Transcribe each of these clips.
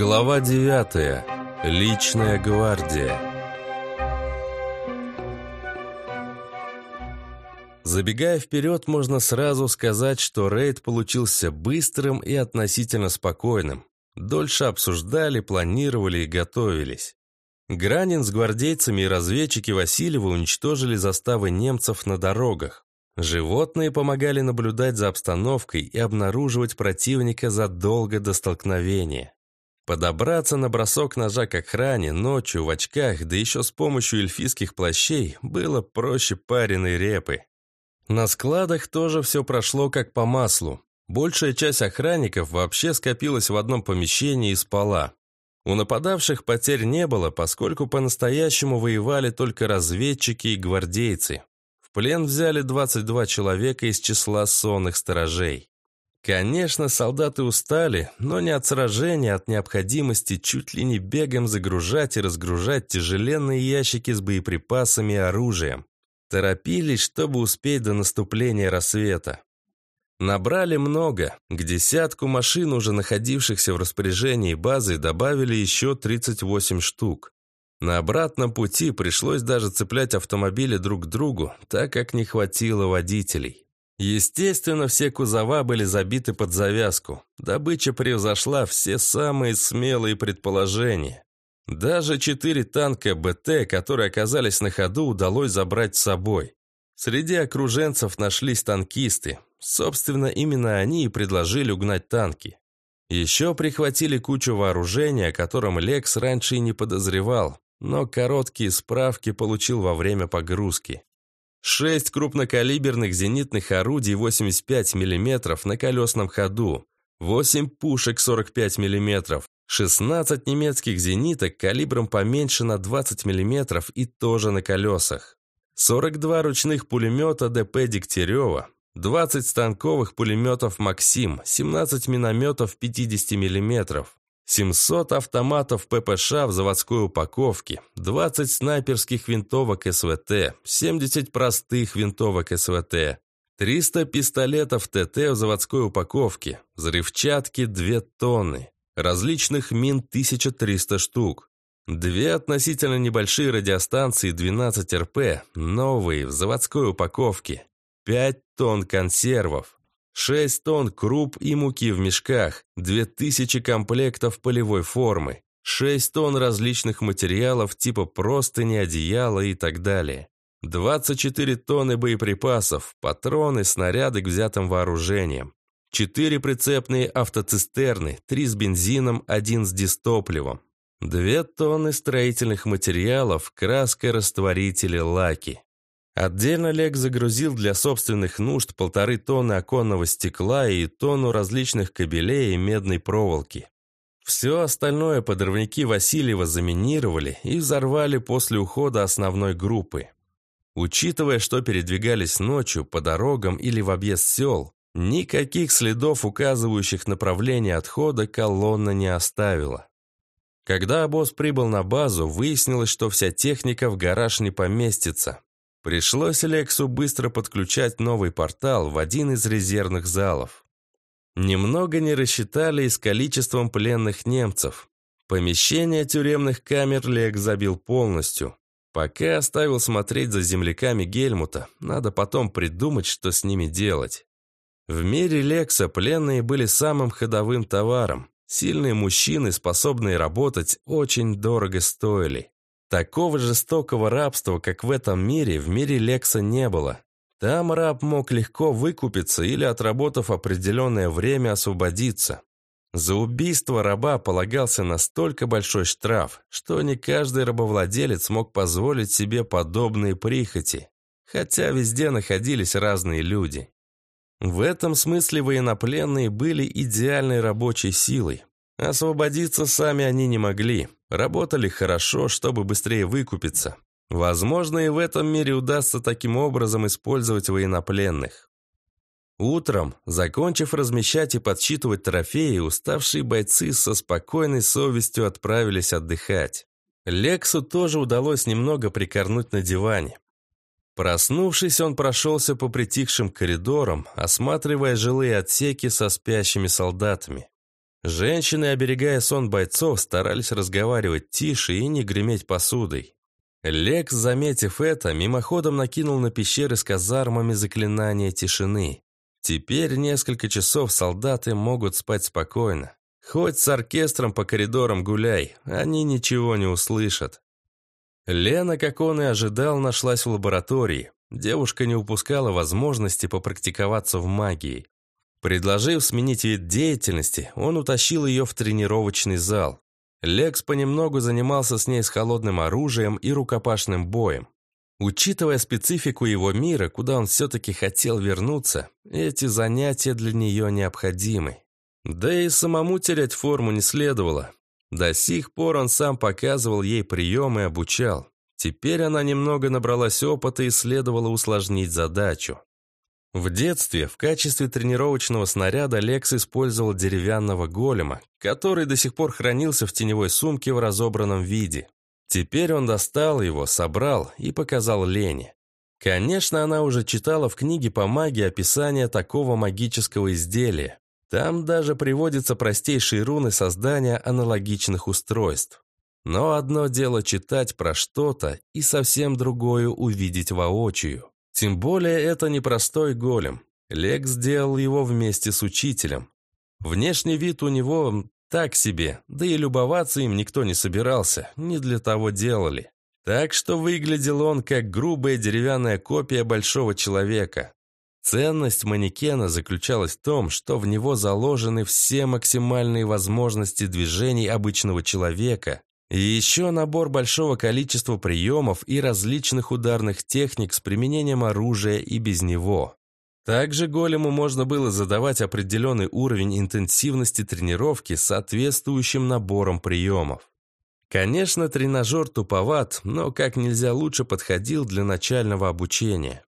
Глава 9. Личная гвардия. Забегая вперед, можно сразу сказать, что рейд получился быстрым и относительно спокойным. Дольше обсуждали, планировали и готовились. Гранин с гвардейцами и разведчики Васильева уничтожили заставы немцев на дорогах. Животные помогали наблюдать за обстановкой и обнаруживать противника задолго до столкновения. Подобраться на бросок ножа к охране ночью в очках, да еще с помощью эльфийских плащей, было проще пареной репы. На складах тоже все прошло как по маслу. Большая часть охранников вообще скопилась в одном помещении и спала. У нападавших потерь не было, поскольку по-настоящему воевали только разведчики и гвардейцы. В плен взяли 22 человека из числа сонных сторожей. Конечно, солдаты устали, но не от сражения, а от необходимости чуть ли не бегом загружать и разгружать тяжеленные ящики с боеприпасами и оружием. Торопились, чтобы успеть до наступления рассвета. Набрали много. К десятку машин, уже находившихся в распоряжении базы, добавили еще 38 штук. На обратном пути пришлось даже цеплять автомобили друг к другу, так как не хватило водителей. Естественно, все кузова были забиты под завязку. Добыча превзошла все самые смелые предположения. Даже четыре танка БТ, которые оказались на ходу, удалось забрать с собой. Среди окруженцев нашлись танкисты. Собственно, именно они и предложили угнать танки. Еще прихватили кучу вооружения, о котором Лекс раньше и не подозревал, но короткие справки получил во время погрузки. Шесть крупнокалиберных зенитных орудий 85 мм на колесном ходу, 8 пушек 45 мм, 16 немецких зениток калибром поменьше на 20 мм и тоже на колесах, 42 ручных пулемета ДП Дегтярева, 20 станковых пулеметов «Максим», 17 минометов 50 мм, 700 автоматов ППШ в заводской упаковке, 20 снайперских винтовок СВТ, 70 простых винтовок СВТ, 300 пистолетов ТТ в заводской упаковке, взрывчатки 2 тонны, различных мин 1300 штук, две относительно небольшие радиостанции 12 РП, новые в заводской упаковке, 5 тонн консервов, 6 тонн круп и муки в мешках, 2000 комплектов полевой формы, 6 тонн различных материалов типа простыни, одеяла и так далее. 24 тонны боеприпасов, патроны, снаряды к взятым вооружением. 4 прицепные автоцистерны, 3 с бензином, 1 с дистопливом. 2 тонны строительных материалов, краска, растворители, лаки. Отдельно Лек загрузил для собственных нужд полторы тонны оконного стекла и тонну различных кабелей и медной проволоки. Все остальное подрывники Васильева заминировали и взорвали после ухода основной группы. Учитывая, что передвигались ночью по дорогам или в объезд сел, никаких следов, указывающих направление отхода, колонна не оставила. Когда обоз прибыл на базу, выяснилось, что вся техника в гараж не поместится. Пришлось Лексу быстро подключать новый портал в один из резервных залов. Немного не рассчитали и с количеством пленных немцев. Помещение тюремных камер Лекс забил полностью. Пока оставил смотреть за земляками Гельмута, надо потом придумать, что с ними делать. В мире Лекса пленные были самым ходовым товаром. Сильные мужчины, способные работать, очень дорого стоили. Такого жестокого рабства, как в этом мире, в мире Лекса не было. Там раб мог легко выкупиться или, отработав определенное время, освободиться. За убийство раба полагался настолько большой штраф, что не каждый рабовладелец мог позволить себе подобные прихоти, хотя везде находились разные люди. В этом смысле военнопленные были идеальной рабочей силой. Освободиться сами они не могли, Работали хорошо, чтобы быстрее выкупиться. Возможно, и в этом мире удастся таким образом использовать военнопленных. Утром, закончив размещать и подсчитывать трофеи, уставшие бойцы со спокойной совестью отправились отдыхать. Лексу тоже удалось немного прикорнуть на диване. Проснувшись, он прошелся по притихшим коридорам, осматривая жилые отсеки со спящими солдатами. Женщины, оберегая сон бойцов, старались разговаривать тише и не греметь посудой. Лекс, заметив это, мимоходом накинул на пещеры с казармами заклинания тишины. Теперь несколько часов солдаты могут спать спокойно. Хоть с оркестром по коридорам гуляй, они ничего не услышат. Лена, как он и ожидал, нашлась в лаборатории. Девушка не упускала возможности попрактиковаться в магии. Предложив сменить вид деятельности, он утащил ее в тренировочный зал. Лекс понемногу занимался с ней с холодным оружием и рукопашным боем. Учитывая специфику его мира, куда он все-таки хотел вернуться, эти занятия для нее необходимы. Да и самому терять форму не следовало. До сих пор он сам показывал ей приемы и обучал. Теперь она немного набралась опыта и следовало усложнить задачу. В детстве в качестве тренировочного снаряда Лекс использовал деревянного голема, который до сих пор хранился в теневой сумке в разобранном виде. Теперь он достал его, собрал и показал Лене. Конечно, она уже читала в книге по магии описание такого магического изделия. Там даже приводятся простейшие руны создания аналогичных устройств. Но одно дело читать про что-то, и совсем другое увидеть воочию. Тем более это непростой голем. Лекс сделал его вместе с учителем. Внешний вид у него так себе, да и любоваться им никто не собирался, не для того делали. Так что выглядел он как грубая деревянная копия большого человека. Ценность манекена заключалась в том, что в него заложены все максимальные возможности движений обычного человека, и еще набор большого количества приемов и различных ударных техник с применением оружия и без него. Также голему можно было задавать определенный уровень интенсивности тренировки с соответствующим набором приемов. Конечно, тренажер туповат, но как нельзя лучше подходил для начального обучения.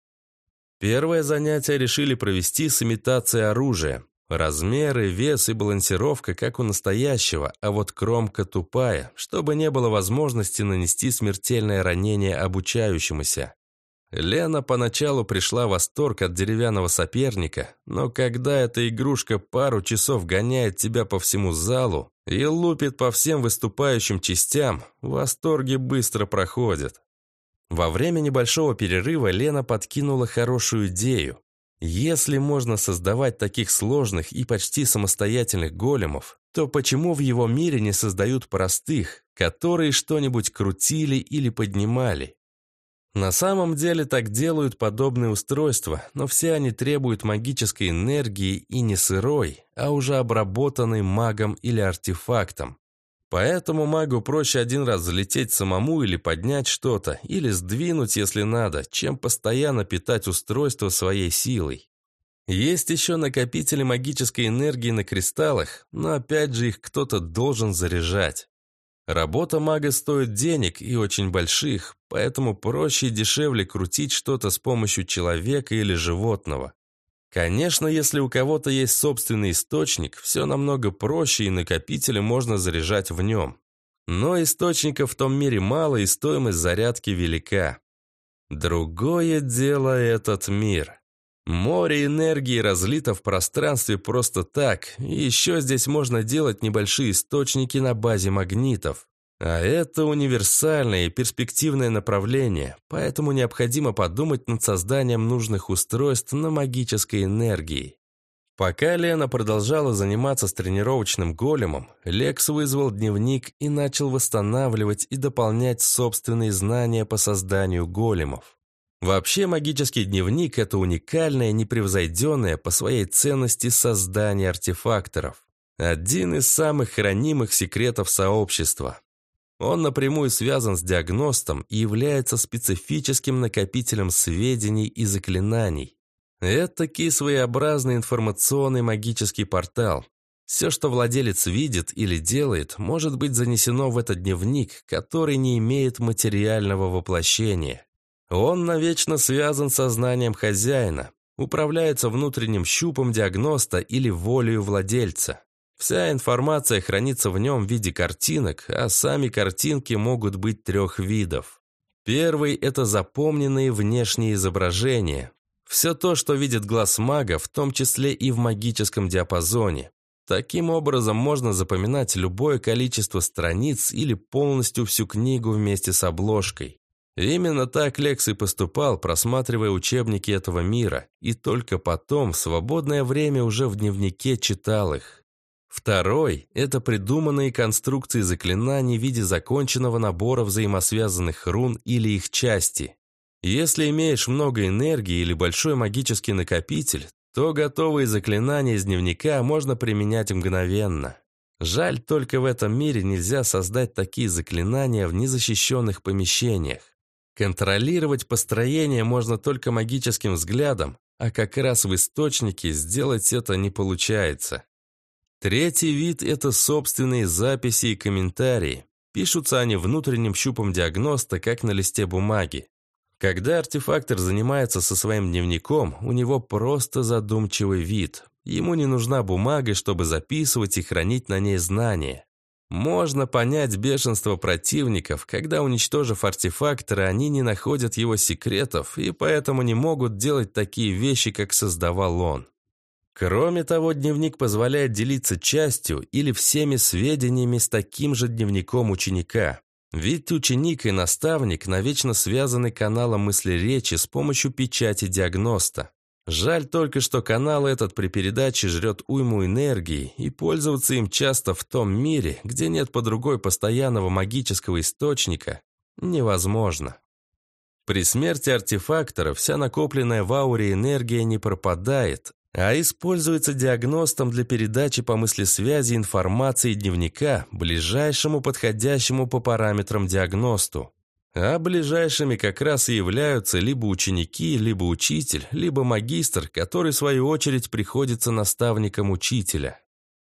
Первое занятие решили провести с имитацией оружия. Размеры, вес и балансировка, как у настоящего, а вот кромка тупая, чтобы не было возможности нанести смертельное ранение обучающемуся. Лена поначалу пришла в восторг от деревянного соперника, но когда эта игрушка пару часов гоняет тебя по всему залу и лупит по всем выступающим частям, восторги быстро проходят. Во время небольшого перерыва Лена подкинула хорошую идею. Если можно создавать таких сложных и почти самостоятельных големов, то почему в его мире не создают простых, которые что-нибудь крутили или поднимали? На самом деле так делают подобные устройства, но все они требуют магической энергии и не сырой, а уже обработанной магом или артефактом. Поэтому магу проще один раз залететь самому или поднять что-то, или сдвинуть, если надо, чем постоянно питать устройство своей силой. Есть еще накопители магической энергии на кристаллах, но опять же их кто-то должен заряжать. Работа мага стоит денег и очень больших, поэтому проще и дешевле крутить что-то с помощью человека или животного. Конечно, если у кого-то есть собственный источник, все намного проще и накопители можно заряжать в нем. Но источников в том мире мало и стоимость зарядки велика. Другое дело этот мир. Море энергии разлито в пространстве просто так, и еще здесь можно делать небольшие источники на базе магнитов. А это универсальное и перспективное направление, поэтому необходимо подумать над созданием нужных устройств на магической энергии. Пока Лена продолжала заниматься с тренировочным големом, Лекс вызвал дневник и начал восстанавливать и дополнять собственные знания по созданию големов. Вообще магический дневник – это уникальное, непревзойденное по своей ценности создание артефакторов. Один из самых хранимых секретов сообщества. Он напрямую связан с диагностом и является специфическим накопителем сведений и заклинаний. Это своеобразный информационный магический портал. Все, что владелец видит или делает, может быть занесено в этот дневник, который не имеет материального воплощения. Он навечно связан со знанием хозяина, управляется внутренним щупом диагноста или волею владельца. Вся информация хранится в нем в виде картинок, а сами картинки могут быть трех видов. Первый – это запомненные внешние изображения. Все то, что видит глаз мага, в том числе и в магическом диапазоне. Таким образом можно запоминать любое количество страниц или полностью всю книгу вместе с обложкой. Именно так Лекс и поступал, просматривая учебники этого мира, и только потом, в свободное время уже в дневнике читал их. Второй – это придуманные конструкции заклинаний в виде законченного набора взаимосвязанных рун или их части. Если имеешь много энергии или большой магический накопитель, то готовые заклинания из дневника можно применять мгновенно. Жаль, только в этом мире нельзя создать такие заклинания в незащищенных помещениях. Контролировать построение можно только магическим взглядом, а как раз в источнике сделать это не получается. Третий вид – это собственные записи и комментарии. Пишутся они внутренним щупом диагноста, как на листе бумаги. Когда артефактор занимается со своим дневником, у него просто задумчивый вид. Ему не нужна бумага, чтобы записывать и хранить на ней знания. Можно понять бешенство противников, когда, уничтожив артефакторы, они не находят его секретов и поэтому не могут делать такие вещи, как создавал он. Кроме того, дневник позволяет делиться частью или всеми сведениями с таким же дневником ученика. Ведь ученик и наставник навечно связаны каналом мысли-речи с помощью печати диагноста. Жаль только, что канал этот при передаче жрет уйму энергии, и пользоваться им часто в том мире, где нет под рукой постоянного магического источника, невозможно. При смерти артефактора вся накопленная в ауре энергия не пропадает, а используется диагностом для передачи по мыслесвязи информации дневника ближайшему подходящему по параметрам диагносту. А ближайшими как раз и являются либо ученики, либо учитель, либо магистр, который, в свою очередь, приходится наставником учителя.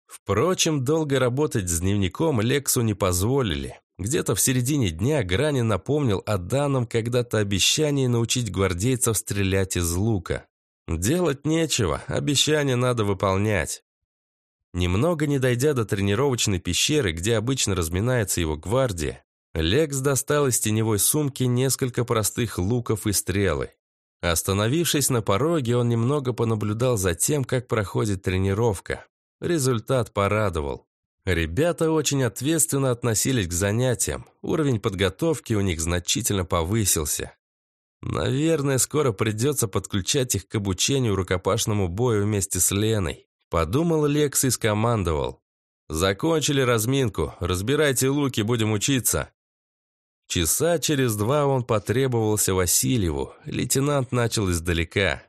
Впрочем, долго работать с дневником Лексу не позволили. Где-то в середине дня Грани напомнил о данном когда-то обещании научить гвардейцев стрелять из лука. Делать нечего, обещание надо выполнять. Немного не дойдя до тренировочной пещеры, где обычно разминается его гвардия, Лекс достал из теневой сумки несколько простых луков и стрелы. Остановившись на пороге, он немного понаблюдал за тем, как проходит тренировка. Результат порадовал. Ребята очень ответственно относились к занятиям. Уровень подготовки у них значительно повысился. Наверное, скоро придется подключать их к обучению рукопашному бою вместе с Леной. Подумал Лекс и скомандовал. «Закончили разминку. Разбирайте луки, будем учиться». Часа через два он потребовался Васильеву. Лейтенант начал издалека.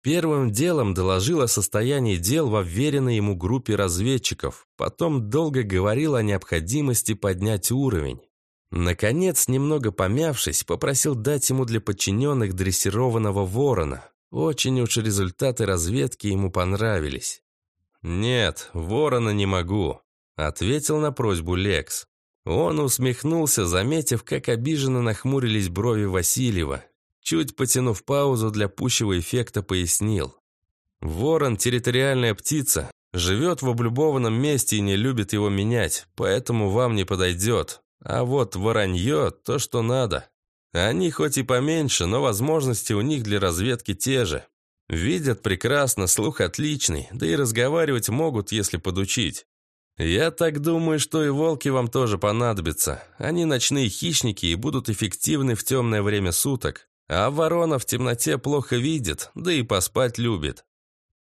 Первым делом доложил о состоянии дел в уверенной ему группе разведчиков. Потом долго говорил о необходимости поднять уровень. Наконец, немного помявшись, попросил дать ему для подчиненных дрессированного ворона. Очень уж результаты разведки ему понравились. «Нет, ворона не могу», — ответил на просьбу Лекс. Он усмехнулся, заметив, как обиженно нахмурились брови Васильева. Чуть потянув паузу для пущего эффекта, пояснил. «Ворон – территориальная птица, живет в облюбованном месте и не любит его менять, поэтому вам не подойдет. А вот воронье – то, что надо. Они хоть и поменьше, но возможности у них для разведки те же. Видят прекрасно, слух отличный, да и разговаривать могут, если подучить. «Я так думаю, что и волки вам тоже понадобятся. Они ночные хищники и будут эффективны в темное время суток. А ворона в темноте плохо видит, да и поспать любит».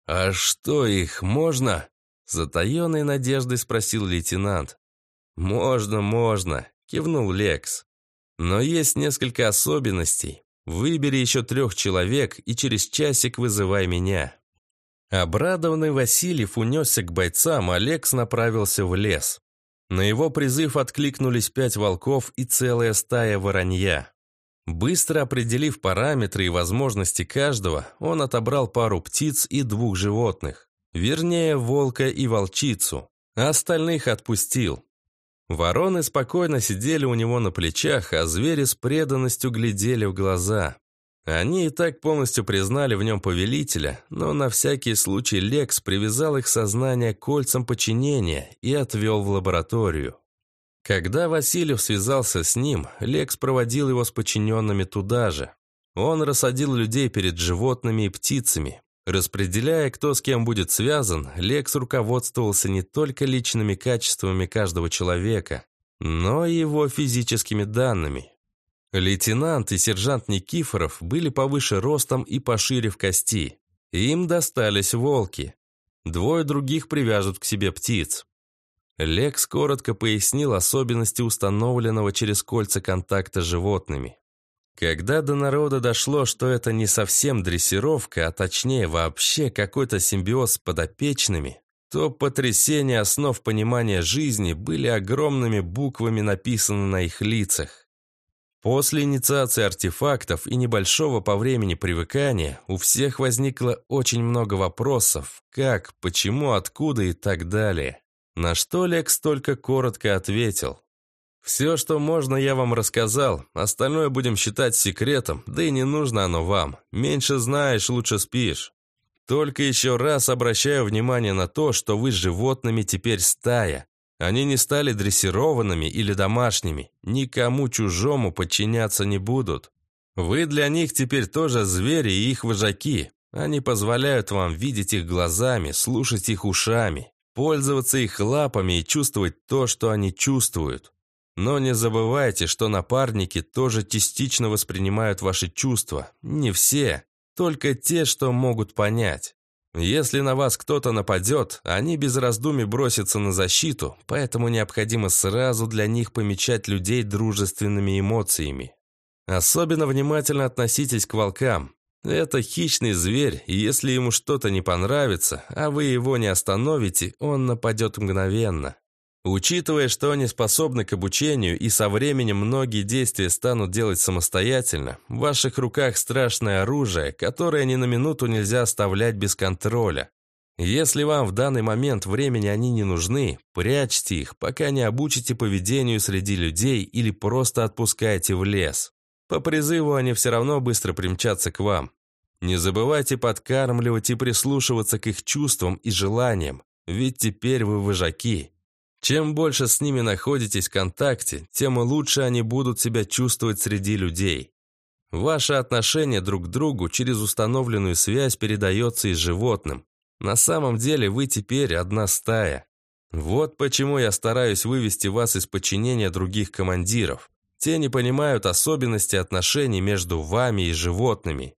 «А что, их можно?» Затаенной надеждой спросил лейтенант. «Можно, можно», — кивнул Лекс. «Но есть несколько особенностей. Выбери еще трех человек и через часик вызывай меня». Обрадованный Васильев унесся к бойцам, а Лекс направился в лес. На его призыв откликнулись пять волков и целая стая воронья. Быстро определив параметры и возможности каждого, он отобрал пару птиц и двух животных. Вернее, волка и волчицу. А остальных отпустил. Вороны спокойно сидели у него на плечах, а звери с преданностью глядели в глаза. Они и так полностью признали в нем повелителя, но на всякий случай Лекс привязал их сознание кольцам подчинения и отвел в лабораторию. Когда Васильев связался с ним, Лекс проводил его с подчиненными туда же. Он рассадил людей перед животными и птицами. Распределяя, кто с кем будет связан, Лекс руководствовался не только личными качествами каждого человека, но и его физическими данными. Лейтенант и сержант Никифоров были повыше ростом и пошире в кости. Им достались волки. Двое других привяжут к себе птиц. Лекс коротко пояснил особенности установленного через кольца контакта с животными. Когда до народа дошло, что это не совсем дрессировка, а точнее вообще какой-то симбиоз с подопечными, то потрясения основ понимания жизни были огромными буквами написаны на их лицах. После инициации артефактов и небольшого по времени привыкания у всех возникло очень много вопросов, как, почему, откуда и так далее. На что Лекс только коротко ответил. «Все, что можно, я вам рассказал. Остальное будем считать секретом, да и не нужно оно вам. Меньше знаешь, лучше спишь. Только еще раз обращаю внимание на то, что вы с животными теперь стая. Они не стали дрессированными или домашними. Никому чужому подчиняться не будут. Вы для них теперь тоже звери и их вожаки. Они позволяют вам видеть их глазами, слушать их ушами, пользоваться их лапами и чувствовать то, что они чувствуют. Но не забывайте, что напарники тоже частично воспринимают ваши чувства. Не все, только те, что могут понять. Если на вас кто-то нападет, они без раздумий бросятся на защиту, поэтому необходимо сразу для них помечать людей дружественными эмоциями. Особенно внимательно относитесь к волкам. Это хищный зверь, и если ему что-то не понравится, а вы его не остановите, он нападет мгновенно. Учитывая, что они способны к обучению и со временем многие действия станут делать самостоятельно, в ваших руках страшное оружие, которое ни на минуту нельзя оставлять без контроля. Если вам в данный момент времени они не нужны, прячьте их, пока не обучите поведению среди людей или просто отпускайте в лес. По призыву они все равно быстро примчатся к вам. Не забывайте подкармливать и прислушиваться к их чувствам и желаниям, ведь теперь вы вожаки, чем больше с ними находитесь в контакте, тем лучше они будут себя чувствовать среди людей. Ваше отношение друг к другу через установленную связь передается и животным. На самом деле вы теперь одна стая. Вот почему я стараюсь вывести вас из подчинения других командиров. Те не понимают особенности отношений между вами и животными.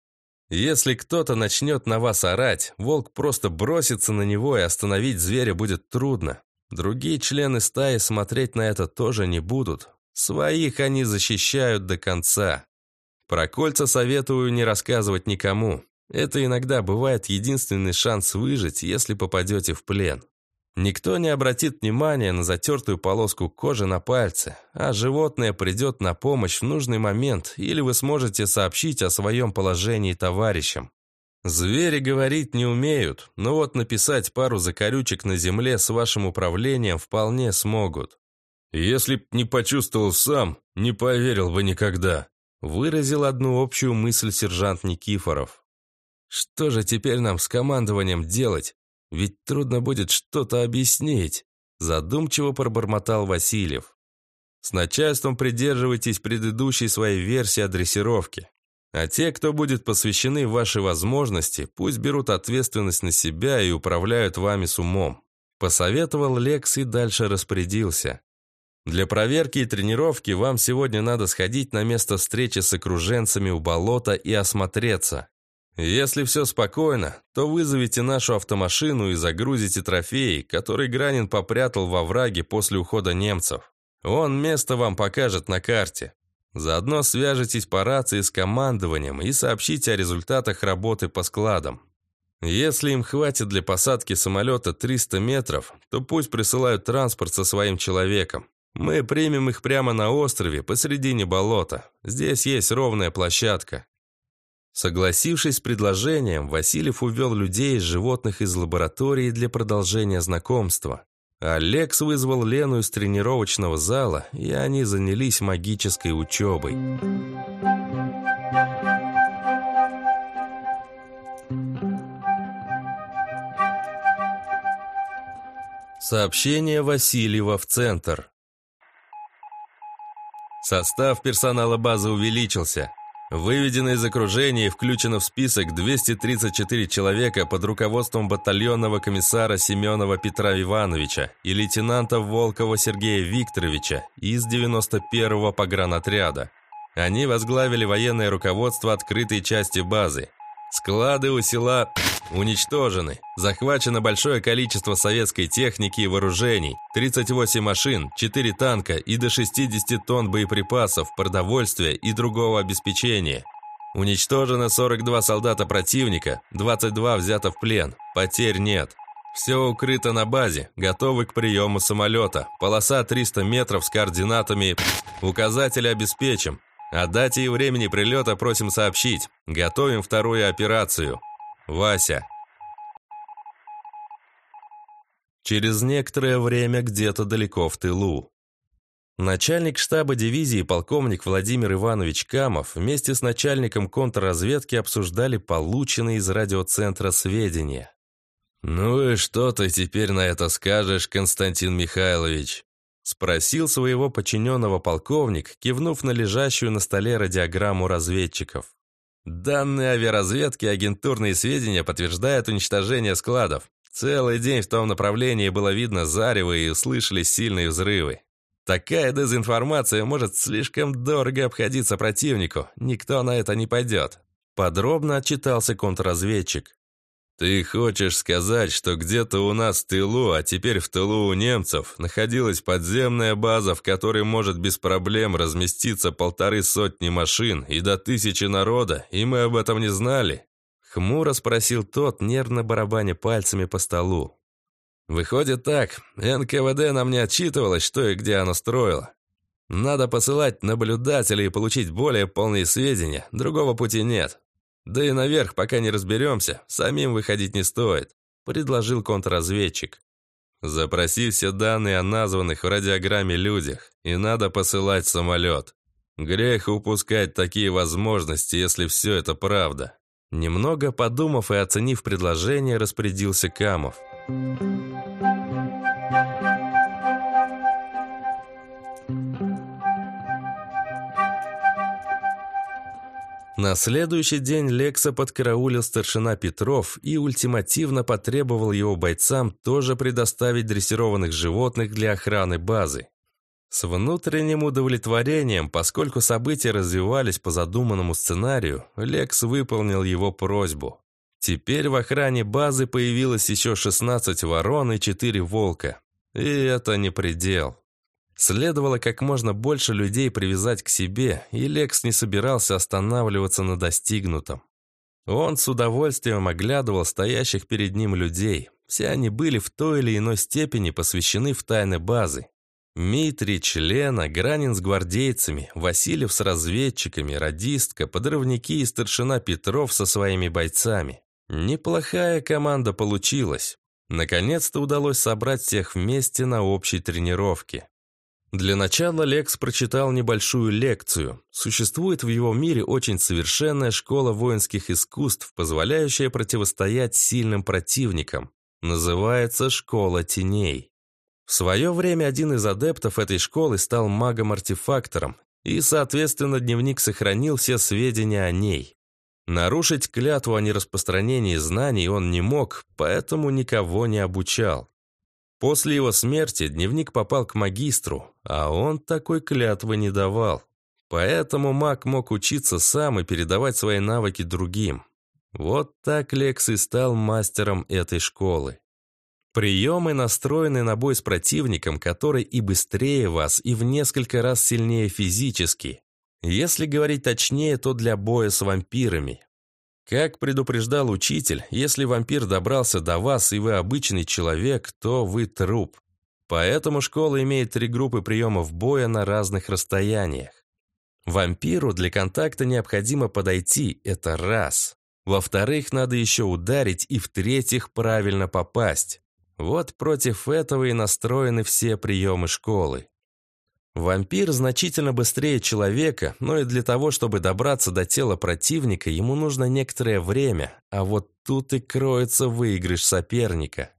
Если кто-то начнет на вас орать, волк просто бросится на него, и остановить зверя будет трудно. Другие члены стаи смотреть на это тоже не будут. Своих они защищают до конца. Про кольца советую не рассказывать никому. Это иногда бывает единственный шанс выжить, если попадете в плен. Никто не обратит внимания на затертую полоску кожи на пальце, а животное придет на помощь в нужный момент, или вы сможете сообщить о своем положении товарищам. Звери говорить не умеют, но вот написать пару закорючек на земле с вашим управлением вполне смогут. Если б не почувствовал сам, не поверил бы никогда. Выразил одну общую мысль сержант Никифоров. Что же теперь нам с командованием делать? Ведь трудно будет что-то объяснить. Задумчиво пробормотал Васильев. С начальством придерживайтесь предыдущей своей версии о дрессировке. А те, кто будет посвящены ваши возможности, пусть берут ответственность на себя и управляют вами с умом. Посоветовал Лекс и дальше распорядился. Для проверки и тренировки вам сегодня надо сходить на место встречи с окруженцами у болота и осмотреться. Если все спокойно, то вызовите нашу автомашину и загрузите трофеи, который Гранин попрятал во враге после ухода немцев. Он место вам покажет на карте. Заодно свяжитесь по рации с командованием и сообщите о результатах работы по складам. Если им хватит для посадки самолета 300 метров, то пусть присылают транспорт со своим человеком. Мы примем их прямо на острове, посередине болота. Здесь есть ровная площадка. Согласившись с предложением, Васильев увел людей и животных из лаборатории для продолжения знакомства. Алекс вызвал Лену из тренировочного зала, и они занялись магической учебой. Сообщение Васильева в центр. Состав персонала базы увеличился. Выведено из окружения и включено в список 234 человека под руководством батальонного комиссара Семенова Петра Ивановича и лейтенанта Волкова Сергея Викторовича из 91-го погранотряда. Они возглавили военное руководство открытой части базы. Склады у села уничтожены. Захвачено большое количество советской техники и вооружений. 38 машин, 4 танка и до 60 тонн боеприпасов, продовольствия и другого обеспечения. Уничтожено 42 солдата противника, 22 взято в плен. Потерь нет. Все укрыто на базе, готовы к приему самолета. Полоса 300 метров с координатами. Указатели обеспечим. О дате и времени прилета просим сообщить. Готовим вторую операцию. Вася. Через некоторое время где-то далеко в тылу. Начальник штаба дивизии полковник Владимир Иванович Камов вместе с начальником контрразведки обсуждали полученные из радиоцентра сведения. «Ну и что ты теперь на это скажешь, Константин Михайлович?» Спросил своего подчиненного полковник, кивнув на лежащую на столе радиограмму разведчиков. Данные авиаразведки и агентурные сведения подтверждают уничтожение складов. Целый день в том направлении было видно зарево и услышались сильные взрывы. Такая дезинформация может слишком дорого обходиться противнику. Никто на это не пойдет. Подробно отчитался контрразведчик. «Ты хочешь сказать, что где-то у нас в тылу, а теперь в тылу у немцев, находилась подземная база, в которой может без проблем разместиться полторы сотни машин и до тысячи народа, и мы об этом не знали?» Хмуро спросил тот, нервно барабаня пальцами по столу. «Выходит так, НКВД нам не отчитывалось, что и где оно строило. Надо посылать наблюдателей и получить более полные сведения, другого пути нет. «Да и наверх, пока не разберемся, самим выходить не стоит», – предложил контрразведчик. «Запроси все данные о названных в радиограмме людях, и надо посылать самолет. Грех упускать такие возможности, если все это правда». Немного подумав и оценив предложение, распорядился Камов. «Камов». На следующий день Лекса подкараулил старшина Петров и ультимативно потребовал его бойцам тоже предоставить дрессированных животных для охраны базы. С внутренним удовлетворением, поскольку события развивались по задуманному сценарию, Лекс выполнил его просьбу. Теперь в охране базы появилось еще 16 ворон и 4 волка. И это не предел. Следовало как можно больше людей привязать к себе, и Лекс не собирался останавливаться на достигнутом. Он с удовольствием оглядывал стоящих перед ним людей. Все они были в той или иной степени посвящены в тайны базы. Митрич, Лена, Гранин с гвардейцами, Васильев с разведчиками, радистка, подрывники и старшина Петров со своими бойцами. Неплохая команда получилась. Наконец-то удалось собрать всех вместе на общей тренировке. Для начала Лекс прочитал небольшую лекцию. Существует в его мире очень совершенная школа воинских искусств, позволяющая противостоять сильным противникам. Называется «Школа теней». В свое время один из адептов этой школы стал магом-артефактором, и, соответственно, дневник сохранил все сведения о ней. Нарушить клятву о нераспространении знаний он не мог, поэтому никого не обучал. После его смерти дневник попал к магистру, а он такой клятвы не давал. Поэтому маг мог учиться сам и передавать свои навыки другим. Вот так Лекс и стал мастером этой школы. Приемы настроены на бой с противником, который и быстрее вас, и в несколько раз сильнее физически. Если говорить точнее, то для боя с вампирами. Как предупреждал учитель, если вампир добрался до вас и вы обычный человек, то вы труп. Поэтому школа имеет три группы приемов боя на разных расстояниях. Вампиру для контакта необходимо подойти, это раз. Во-вторых, надо еще ударить, и в-третьих, правильно попасть. Вот против этого и настроены все приемы школы. Вампир значительно быстрее человека, но и для того, чтобы добраться до тела противника, ему нужно некоторое время, а вот тут и кроется выигрыш соперника.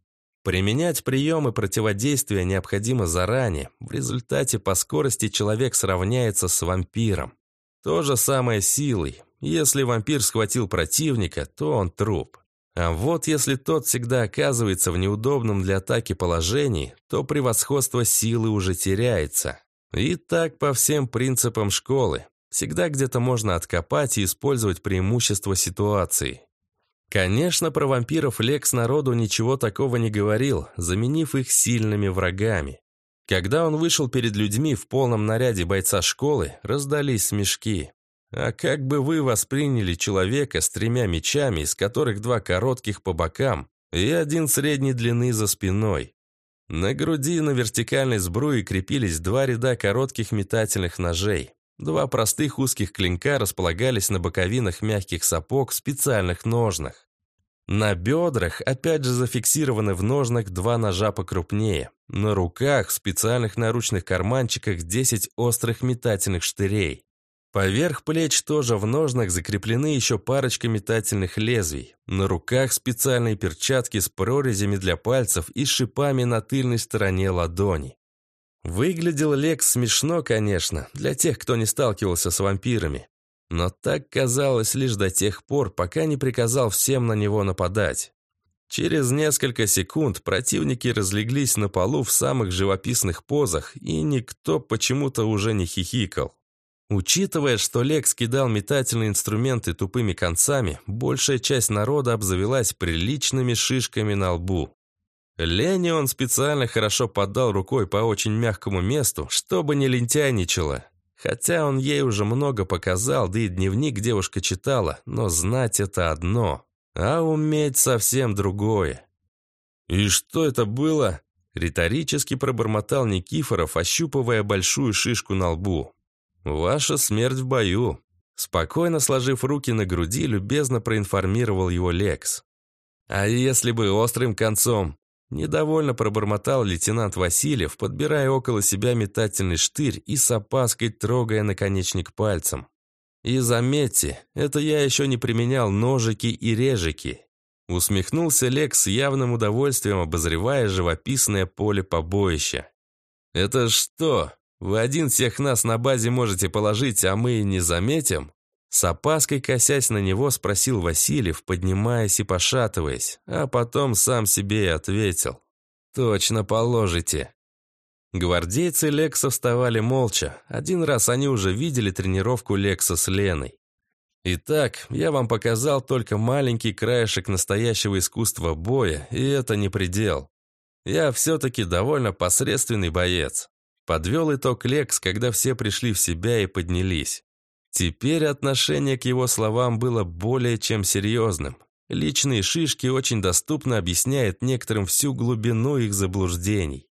Применять приемы противодействия необходимо заранее, в результате по скорости человек сравняется с вампиром. То же самое силой. Если вампир схватил противника, то он труп. А вот если тот всегда оказывается в неудобном для атаки положении, то превосходство силы уже теряется. И так по всем принципам школы. Всегда где-то можно откопать и использовать преимущество ситуации. Конечно, про вампиров Лекс народу ничего такого не говорил, заменив их сильными врагами. Когда он вышел перед людьми в полном наряде бойца школы, раздались смешки. А как бы вы восприняли человека с тремя мечами, из которых два коротких по бокам и один средней длины за спиной? На груди на вертикальной сбруе крепились два ряда коротких метательных ножей. Два простых узких клинка располагались на боковинах мягких сапог в специальных ножнах. На бедрах опять же зафиксированы в ножнах два ножа покрупнее. На руках в специальных наручных карманчиках 10 острых метательных штырей. Поверх плеч тоже в ножнах закреплены еще парочка метательных лезвий. На руках специальные перчатки с прорезями для пальцев и шипами на тыльной стороне ладони. Выглядел Лекс смешно, конечно, для тех, кто не сталкивался с вампирами. Но так казалось лишь до тех пор, пока не приказал всем на него нападать. Через несколько секунд противники разлеглись на полу в самых живописных позах, и никто почему-то уже не хихикал. Учитывая, что Лекс кидал метательные инструменты тупыми концами, большая часть народа обзавелась приличными шишками на лбу. Лене он специально хорошо поддал рукой по очень мягкому месту, чтобы не лентяйничала. Хотя он ей уже много показал, да и дневник девушка читала, но знать это одно, а уметь совсем другое. «И что это было?» Риторически пробормотал Никифоров, ощупывая большую шишку на лбу. «Ваша смерть в бою», — спокойно сложив руки на груди, любезно проинформировал его Лекс. «А если бы острым концом?» Недовольно пробормотал лейтенант Васильев, подбирая около себя метательный штырь и с опаской трогая наконечник пальцем. «И заметьте, это я еще не применял ножики и режики». Усмехнулся Лекс с явным удовольствием, обозревая живописное поле побоища. «Это что, вы один всех нас на базе можете положить, а мы не заметим?» С опаской косясь на него, спросил Васильев, поднимаясь и пошатываясь, а потом сам себе и ответил. «Точно положите». Гвардейцы Лекса вставали молча. Один раз они уже видели тренировку Лекса с Леной. Итак, я вам показал только маленький краешек настоящего искусства боя, и это не предел. Я все-таки довольно посредственный боец. Подвел итог Лекс, когда все пришли в себя и поднялись. Теперь отношение к его словам было более чем серьезным. Личные шишки очень доступно объясняют некоторым всю глубину их заблуждений.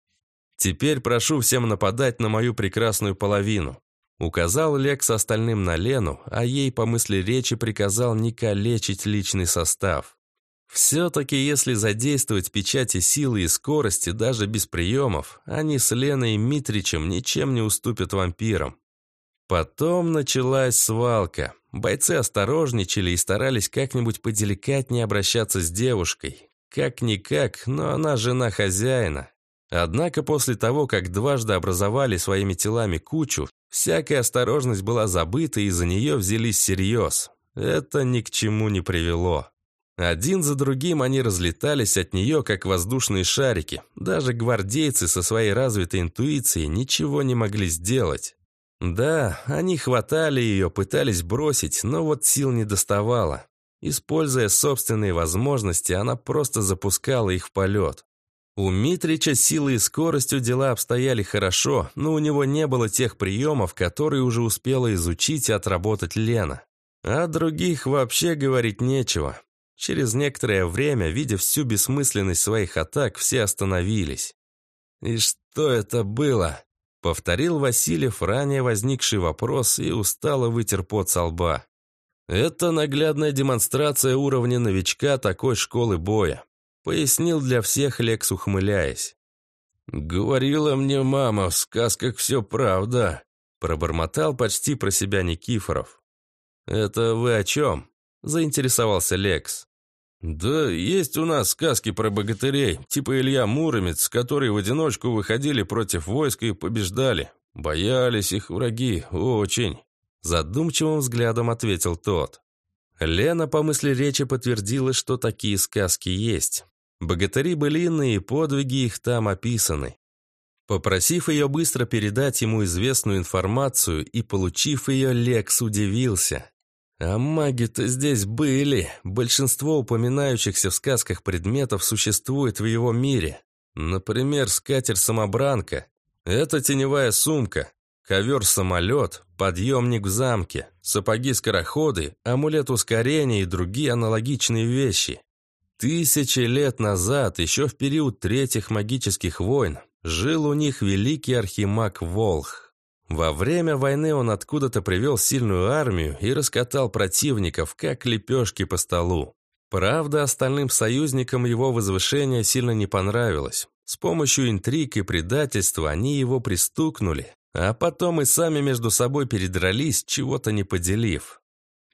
Теперь прошу всем нападать на мою прекрасную половину. Указал Лекс остальным на Лену, а ей по мысли речи приказал не калечить личный состав. Все-таки если задействовать печати силы и скорости даже без приемов, они с Леной и Митричем ничем не уступят вампирам. Потом началась свалка. Бойцы осторожничали и старались как-нибудь поделикатнее обращаться с девушкой. Как-никак, но она жена хозяина. Однако после того, как дважды образовали своими телами кучу, всякая осторожность была забыта и за нее взялись всерьез. Это ни к чему не привело. Один за другим они разлетались от нее, как воздушные шарики. Даже гвардейцы со своей развитой интуицией ничего не могли сделать. Да, они хватали ее, пытались бросить, но вот сил не доставало. Используя собственные возможности, она просто запускала их в полет. У Митрича силой и скоростью дела обстояли хорошо, но у него не было тех приемов, которые уже успела изучить и отработать Лена. А других вообще говорить нечего. Через некоторое время, видя всю бессмысленность своих атак, все остановились. «И что это было?» Повторил Васильев ранее возникший вопрос и устало вытер пот со лба. «Это наглядная демонстрация уровня новичка такой школы боя», пояснил для всех Лекс, ухмыляясь. «Говорила мне мама, в сказках все правда», пробормотал почти про себя Никифоров. «Это вы о чем?» Заинтересовался Лекс. «Да есть у нас сказки про богатырей, типа Илья Муромец, которые в одиночку выходили против войска и побеждали. Боялись их враги, очень». Задумчивым взглядом ответил тот. Лена по мысли речи подтвердила, что такие сказки есть. Богатыри были иные, подвиги их там описаны. Попросив ее быстро передать ему известную информацию и получив ее, Лекс удивился. А маги-то здесь были. Большинство упоминающихся в сказках предметов существует в его мире. Например, скатер-самобранка. Это теневая сумка, ковер-самолет, подъемник в замке, сапоги-скороходы, амулет ускорения и другие аналогичные вещи. Тысячи лет назад, еще в период третьих магических войн, жил у них великий архимаг Волх. Во время войны он откуда-то привел сильную армию и раскатал противников, как лепешки по столу. Правда, остальным союзникам его возвышение сильно не понравилось. С помощью интриг и предательства они его пристукнули, а потом и сами между собой передрались, чего-то не поделив.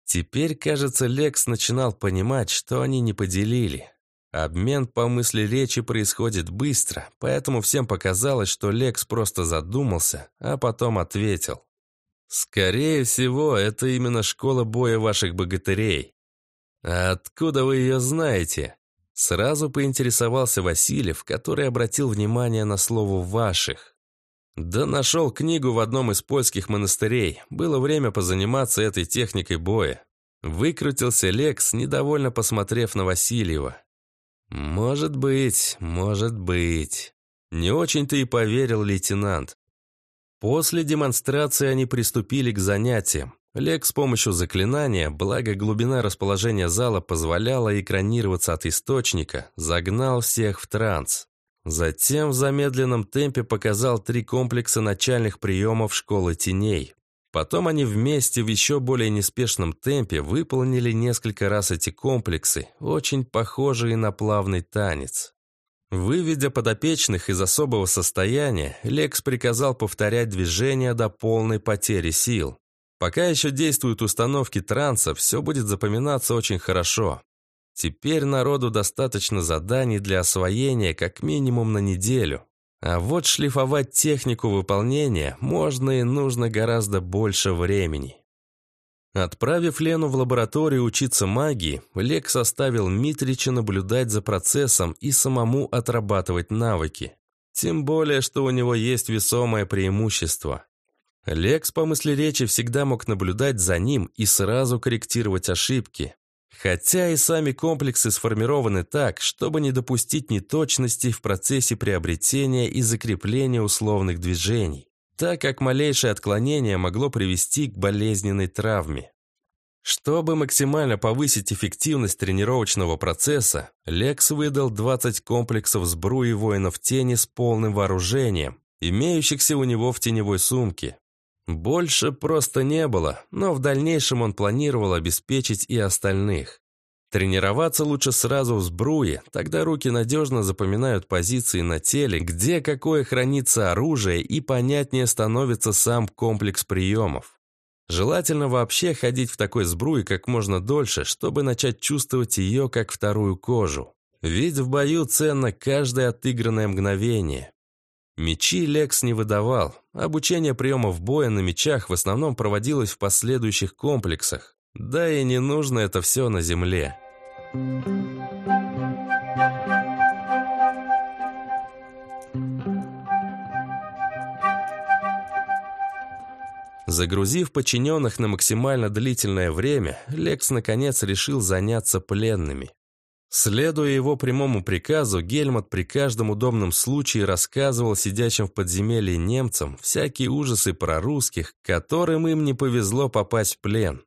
Теперь, кажется, Лекс начинал понимать, что они не поделили. Обмен по мысли речи происходит быстро, поэтому всем показалось, что Лекс просто задумался, а потом ответил. «Скорее всего, это именно школа боя ваших богатырей». «А откуда вы ее знаете?» Сразу поинтересовался Васильев, который обратил внимание на слово «ваших». Да нашел книгу в одном из польских монастырей. Было время позаниматься этой техникой боя. Выкрутился Лекс, недовольно посмотрев на Васильева. «Может быть, может быть». Не очень-то и поверил лейтенант. После демонстрации они приступили к занятиям. Лекс с помощью заклинания, благо глубина расположения зала позволяла экранироваться от источника, загнал всех в транс. Затем в замедленном темпе показал три комплекса начальных приемов школы теней. Потом они вместе в еще более неспешном темпе выполнили несколько раз эти комплексы, очень похожие на плавный танец. Выведя подопечных из особого состояния, Лекс приказал повторять движения до полной потери сил. Пока еще действуют установки транса, все будет запоминаться очень хорошо. Теперь народу достаточно заданий для освоения как минимум на неделю. А вот шлифовать технику выполнения можно и нужно гораздо больше времени. Отправив Лену в лабораторию учиться магии, Лек составил Митрича наблюдать за процессом и самому отрабатывать навыки. Тем более, что у него есть весомое преимущество. Лекс, по мысли речи, всегда мог наблюдать за ним и сразу корректировать ошибки, Хотя и сами комплексы сформированы так, чтобы не допустить неточностей в процессе приобретения и закрепления условных движений, так как малейшее отклонение могло привести к болезненной травме. Чтобы максимально повысить эффективность тренировочного процесса, Лекс выдал 20 комплексов сбруи воинов тени с полным вооружением, имеющихся у него в теневой сумке. Больше просто не было, но в дальнейшем он планировал обеспечить и остальных. Тренироваться лучше сразу в сбруе, тогда руки надежно запоминают позиции на теле, где какое хранится оружие и понятнее становится сам комплекс приемов. Желательно вообще ходить в такой сбруе как можно дольше, чтобы начать чувствовать ее как вторую кожу. Ведь в бою ценно каждое отыгранное мгновение. Мечи Лекс не выдавал. Обучение приемов боя на мечах в основном проводилось в последующих комплексах. Да и не нужно это все на земле. Загрузив подчиненных на максимально длительное время, Лекс наконец решил заняться пленными. Следуя его прямому приказу, Гельмут при каждом удобном случае рассказывал сидящим в подземелье немцам всякие ужасы про русских, которым им не повезло попасть в плен.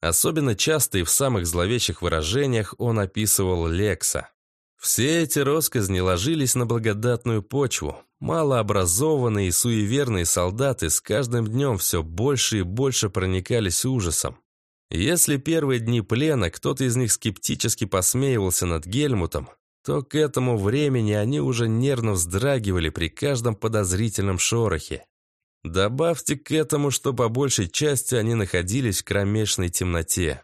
Особенно часто и в самых зловещих выражениях он описывал Лекса. Все эти россказни ложились на благодатную почву. Малообразованные и суеверные солдаты с каждым днем все больше и больше проникались ужасом. Если первые дни плена кто-то из них скептически посмеивался над Гельмутом, то к этому времени они уже нервно вздрагивали при каждом подозрительном шорохе. Добавьте к этому, что по большей части они находились в кромешной темноте.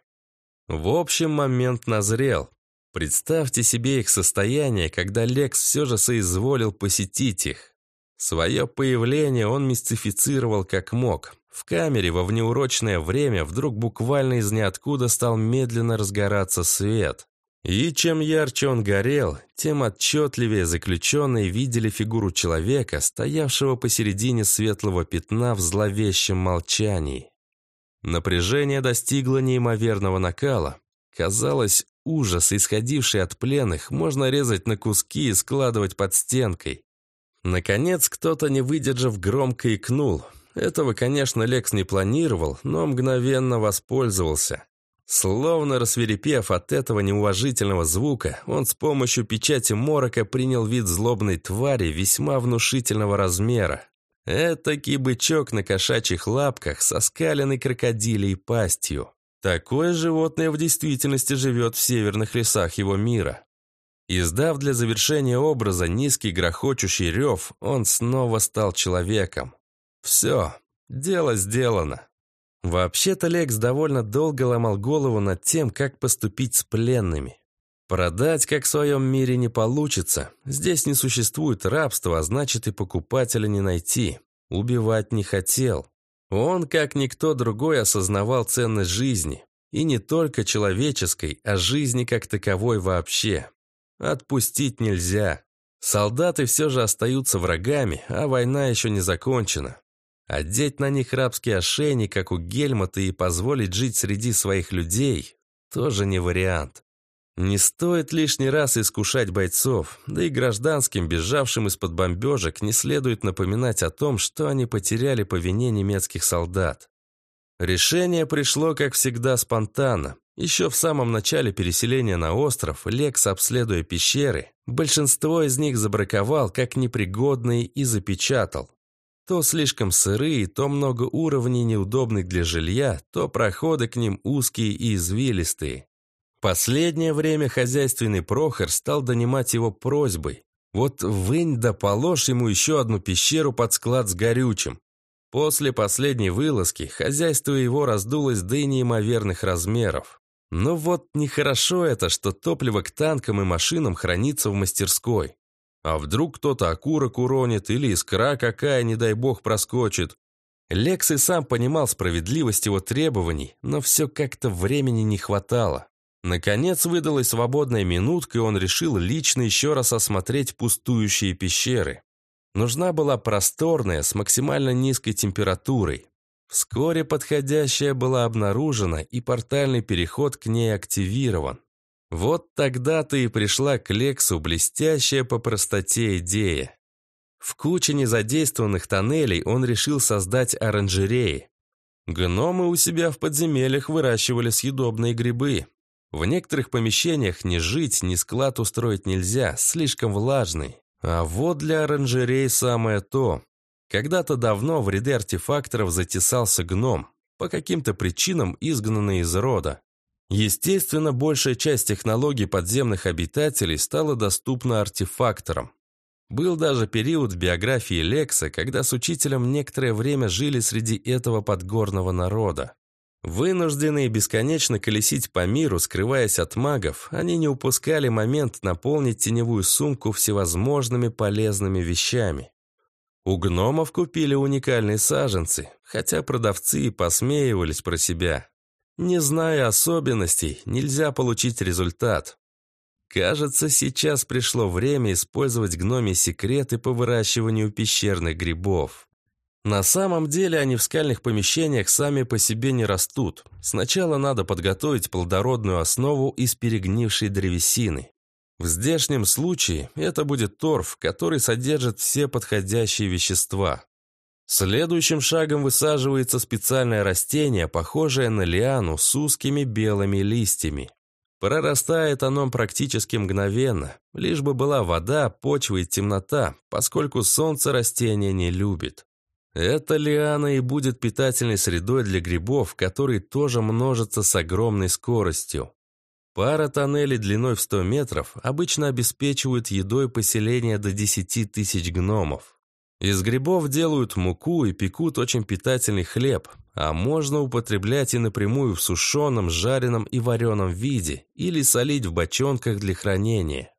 В общем, момент назрел. Представьте себе их состояние, когда Лекс все же соизволил посетить их. Свое появление он мистифицировал как мог, В камере во внеурочное время вдруг буквально из ниоткуда стал медленно разгораться свет. И чем ярче он горел, тем отчетливее заключенные видели фигуру человека, стоявшего посередине светлого пятна в зловещем молчании. Напряжение достигло неимоверного накала. Казалось, ужас, исходивший от пленных, можно резать на куски и складывать под стенкой. Наконец, кто-то, не выдержав, громко икнул. Этого, конечно, Лекс не планировал, но мгновенно воспользовался. Словно рассверепев от этого неуважительного звука, он с помощью печати морока принял вид злобной твари весьма внушительного размера. Этакий бычок на кошачьих лапках со скаленной крокодилей пастью. Такое животное в действительности живет в северных лесах его мира. Издав для завершения образа низкий грохочущий рев, он снова стал человеком. Все, дело сделано. Вообще-то Лекс довольно долго ломал голову над тем, как поступить с пленными. Продать, как в своем мире, не получится. Здесь не существует рабства, а значит и покупателя не найти. Убивать не хотел. Он, как никто другой, осознавал ценность жизни. И не только человеческой, а жизни как таковой вообще. Отпустить нельзя. Солдаты все же остаются врагами, а война еще не закончена. Одеть на них рабский ошейник, как у Гельмата, и позволить жить среди своих людей – тоже не вариант. Не стоит лишний раз искушать бойцов, да и гражданским, бежавшим из-под бомбежек, не следует напоминать о том, что они потеряли по вине немецких солдат. Решение пришло, как всегда, спонтанно. Еще в самом начале переселения на остров Лекс, обследуя пещеры, большинство из них забраковал как непригодные и запечатал. То слишком сырые, то много уровней неудобных для жилья, то проходы к ним узкие и извилистые. Последнее время хозяйственный Прохор стал донимать его просьбой. Вот вынь да положь ему еще одну пещеру под склад с горючим. После последней вылазки хозяйство его раздулось до неимоверных размеров. Но вот нехорошо это, что топливо к танкам и машинам хранится в мастерской. А вдруг кто-то окурок уронит или искра какая, не дай бог, проскочит. Лекс и сам понимал справедливость его требований, но все как-то времени не хватало. Наконец выдалась свободная минутка, и он решил лично еще раз осмотреть пустующие пещеры. Нужна была просторная, с максимально низкой температурой. Вскоре подходящая была обнаружена, и портальный переход к ней активирован. Вот тогда-то и пришла к Лексу блестящая по простоте идея. В куче незадействованных тоннелей он решил создать оранжереи. Гномы у себя в подземельях выращивали съедобные грибы. В некоторых помещениях ни жить, ни склад устроить нельзя, слишком влажный. А вот для оранжерей самое то. Когда-то давно в ряды артефакторов затесался гном, по каким-то причинам изгнанный из рода. Естественно, большая часть технологий подземных обитателей стала доступна артефакторам. Был даже период в биографии Лекса, когда с учителем некоторое время жили среди этого подгорного народа. Вынужденные бесконечно колесить по миру, скрываясь от магов, они не упускали момент наполнить теневую сумку всевозможными полезными вещами. У гномов купили уникальные саженцы, хотя продавцы и посмеивались про себя. Не зная особенностей, нельзя получить результат. Кажется, сейчас пришло время использовать гноми секреты по выращиванию пещерных грибов. На самом деле они в скальных помещениях сами по себе не растут. Сначала надо подготовить плодородную основу из перегнившей древесины. В здешнем случае это будет торф, который содержит все подходящие вещества. Следующим шагом высаживается специальное растение, похожее на лиану с узкими белыми листьями. Прорастает оно практически мгновенно, лишь бы была вода, почва и темнота, поскольку солнце растение не любит. Эта лиана и будет питательной средой для грибов, которые тоже множатся с огромной скоростью. Пара тоннелей длиной в 100 метров обычно обеспечивают едой поселения до 10 тысяч гномов. Из грибов делают муку и пекут очень питательный хлеб, а можно употреблять и напрямую в сушеном, жареном и вареном виде или солить в бочонках для хранения.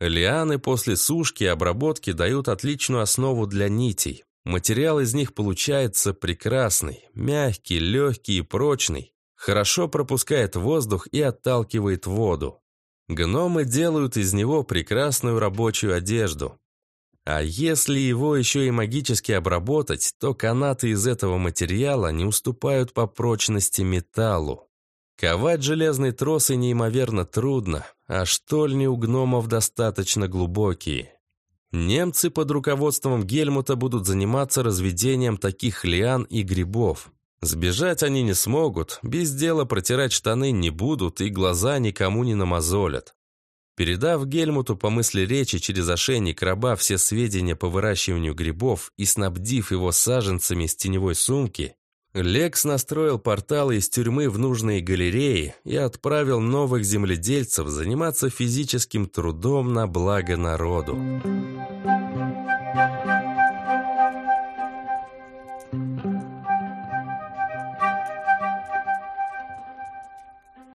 Лианы после сушки и обработки дают отличную основу для нитей. Материал из них получается прекрасный, мягкий, легкий и прочный, хорошо пропускает воздух и отталкивает воду. Гномы делают из него прекрасную рабочую одежду. А если его еще и магически обработать, то канаты из этого материала не уступают по прочности металлу. Ковать железные тросы неимоверно трудно, а штольни у гномов достаточно глубокие. Немцы под руководством Гельмута будут заниматься разведением таких лиан и грибов. Сбежать они не смогут, без дела протирать штаны не будут и глаза никому не намазолят. Передав Гельмуту по мысли речи через ошейник раба все сведения по выращиванию грибов и снабдив его саженцами из теневой сумки, Лекс настроил порталы из тюрьмы в нужные галереи и отправил новых земледельцев заниматься физическим трудом на благо народу.